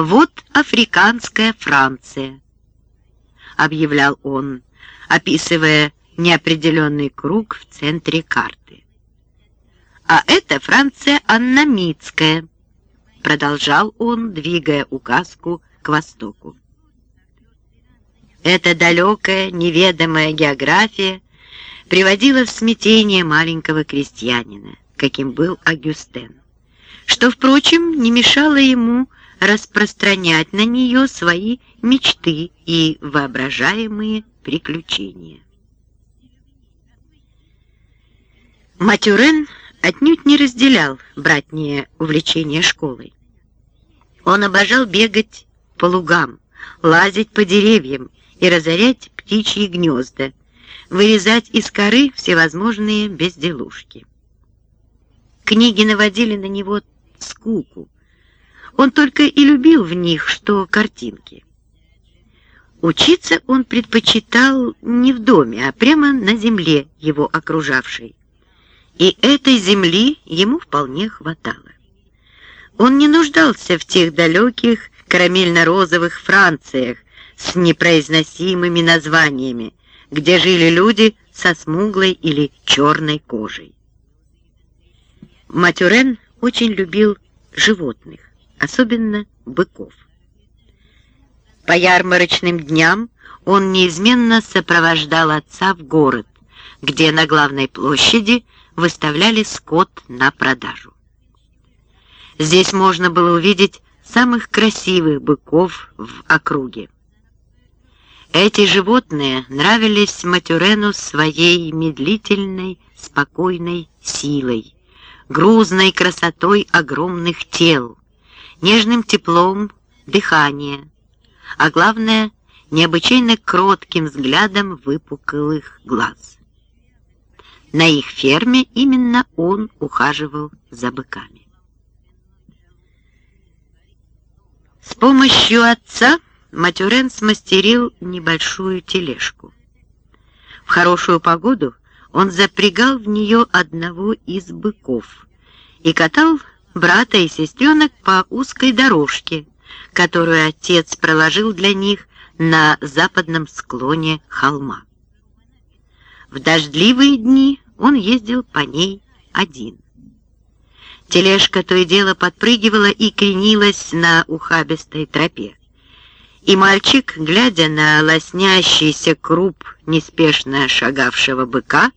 «Вот африканская Франция», — объявлял он, описывая неопределенный круг в центре карты. «А это Франция Аннамитская», — продолжал он, двигая указку к востоку. Эта далекая, неведомая география приводила в смятение маленького крестьянина, каким был Агюстен, что, впрочем, не мешало ему распространять на нее свои мечты и воображаемые приключения. Матюрен отнюдь не разделял братнее увлечение школой. Он обожал бегать по лугам, лазить по деревьям и разорять птичьи гнезда, вырезать из коры всевозможные безделушки. Книги наводили на него скуку. Он только и любил в них, что картинки. Учиться он предпочитал не в доме, а прямо на земле, его окружавшей. И этой земли ему вполне хватало. Он не нуждался в тех далеких карамельно-розовых Франциях, с непроизносимыми названиями, где жили люди со смуглой или черной кожей. Матюрен очень любил животных, особенно быков. По ярмарочным дням он неизменно сопровождал отца в город, где на главной площади выставляли скот на продажу. Здесь можно было увидеть самых красивых быков в округе. Эти животные нравились Матюрену своей медлительной, спокойной силой, грузной красотой огромных тел, нежным теплом дыхания, а главное, необычайно кротким взглядом выпуклых глаз. На их ферме именно он ухаживал за быками. С помощью отца Матюрен смастерил небольшую тележку. В хорошую погоду он запрягал в нее одного из быков и катал брата и сестренок по узкой дорожке, которую отец проложил для них на западном склоне холма. В дождливые дни он ездил по ней один. Тележка то и дело подпрыгивала и кренилась на ухабистой тропе и мальчик, глядя на лоснящийся круп неспешно шагавшего быка,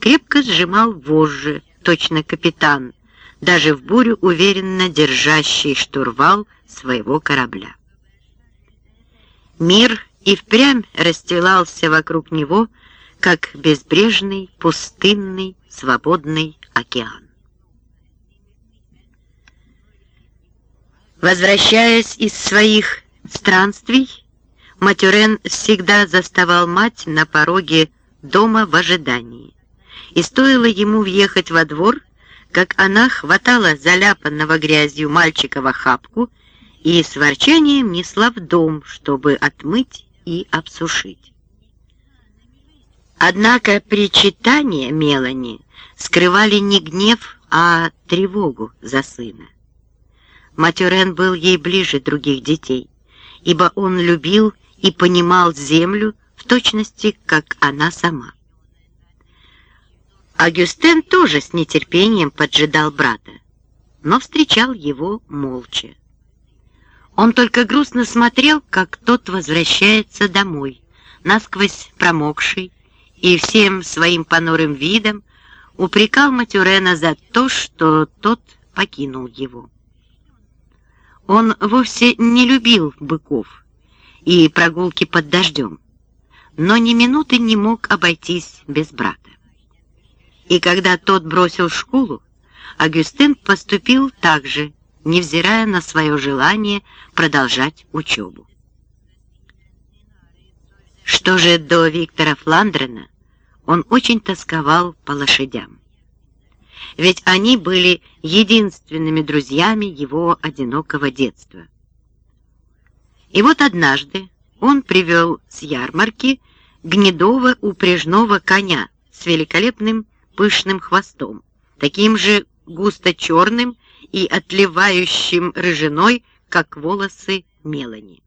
крепко сжимал вожжи, точно капитан, даже в бурю уверенно держащий штурвал своего корабля. Мир и впрямь расстилался вокруг него, как безбрежный, пустынный, свободный океан. Возвращаясь из своих странствий Матюрен всегда заставал мать на пороге дома в ожидании. И стоило ему въехать во двор, как она хватала заляпанного грязью мальчика в охапку и с ворчанием несла в дом, чтобы отмыть и обсушить. Однако причитания Мелани скрывали не гнев, а тревогу за сына. Матюрен был ей ближе других детей ибо он любил и понимал землю в точности, как она сама. Агюстен тоже с нетерпением поджидал брата, но встречал его молча. Он только грустно смотрел, как тот возвращается домой, насквозь промокший, и всем своим понурым видом упрекал Матюрена за то, что тот покинул его. Он вовсе не любил быков и прогулки под дождем, но ни минуты не мог обойтись без брата. И когда тот бросил школу, Агюстин поступил так же, невзирая на свое желание продолжать учебу. Что же до Виктора Фландрена, он очень тосковал по лошадям ведь они были единственными друзьями его одинокого детства. И вот однажды он привел с ярмарки гнедого упряжного коня с великолепным пышным хвостом, таким же густо черным и отливающим рыжиной, как волосы Мелани.